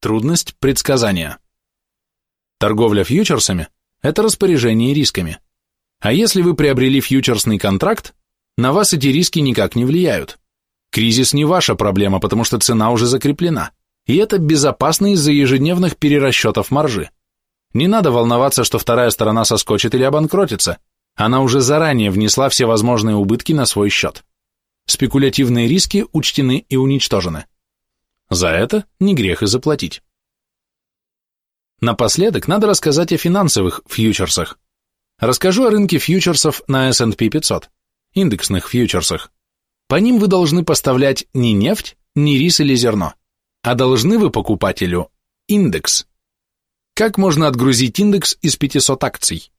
Трудность предсказания. Торговля фьючерсами – это распоряжение рисками. А если вы приобрели фьючерсный контракт, на вас эти риски никак не влияют. Кризис не ваша проблема, потому что цена уже закреплена. И это безопасно из-за ежедневных перерасчетов маржи. Не надо волноваться, что вторая сторона соскочит или обанкротится. Она уже заранее внесла все возможные убытки на свой счет. Спекулятивные риски учтены и уничтожены. За это не грех и заплатить. Напоследок надо рассказать о финансовых фьючерсах. Расскажу о рынке фьючерсов на S&P 500, индексных фьючерсах. По ним вы должны поставлять не нефть, не рис или зерно, а должны вы покупателю индекс. Как можно отгрузить индекс из 500 акций?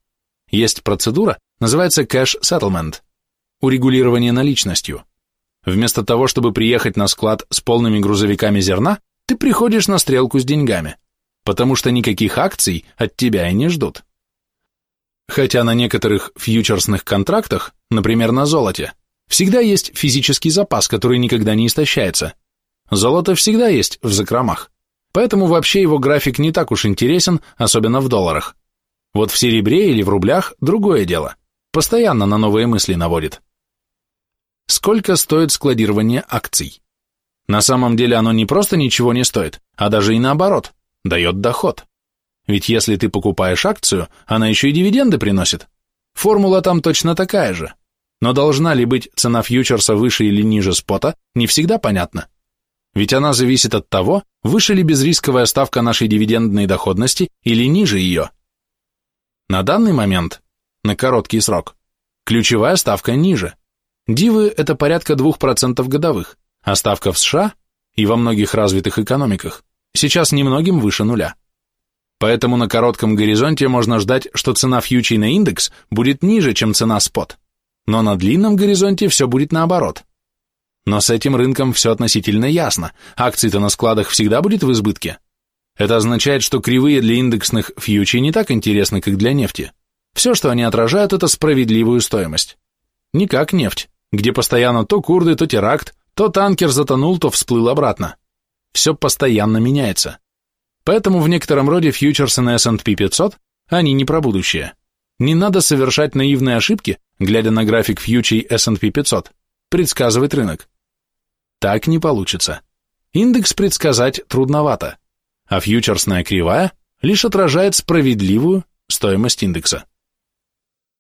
Есть процедура, называется cash settlement, урегулирование наличностью. Вместо того, чтобы приехать на склад с полными грузовиками зерна, ты приходишь на стрелку с деньгами, потому что никаких акций от тебя и не ждут. Хотя на некоторых фьючерсных контрактах, например, на золоте, всегда есть физический запас, который никогда не истощается. Золото всегда есть в закромах. Поэтому вообще его график не так уж интересен, особенно в долларах. Вот в серебре или в рублях другое дело. Постоянно на новые мысли наводит. Сколько стоит складирование акций? На самом деле оно не просто ничего не стоит, а даже и наоборот, дает доход. Ведь если ты покупаешь акцию, она еще и дивиденды приносит. Формула там точно такая же. Но должна ли быть цена фьючерса выше или ниже спота, не всегда понятно. Ведь она зависит от того, выше ли безрисковая ставка нашей дивидендной доходности или ниже ее. На данный момент, на короткий срок, ключевая ставка ниже. Дивы – это порядка 2% годовых, а ставка в США и во многих развитых экономиках сейчас немногим выше нуля. Поэтому на коротком горизонте можно ждать, что цена фьючей на индекс будет ниже, чем цена спот. Но на длинном горизонте все будет наоборот. Но с этим рынком все относительно ясно. Акций-то на складах всегда будет в избытке. Это означает, что кривые для индексных фьючей не так интересны, как для нефти. Все, что они отражают, это справедливую стоимость. Не как нефть, где постоянно то курды, то теракт, то танкер затонул, то всплыл обратно. Все постоянно меняется. Поэтому в некотором роде фьючерсы на S&P 500, они не про будущее. Не надо совершать наивные ошибки, глядя на график фьючей S&P 500, предсказывать рынок. Так не получится. Индекс предсказать трудновато, а фьючерсная кривая лишь отражает справедливую стоимость индекса.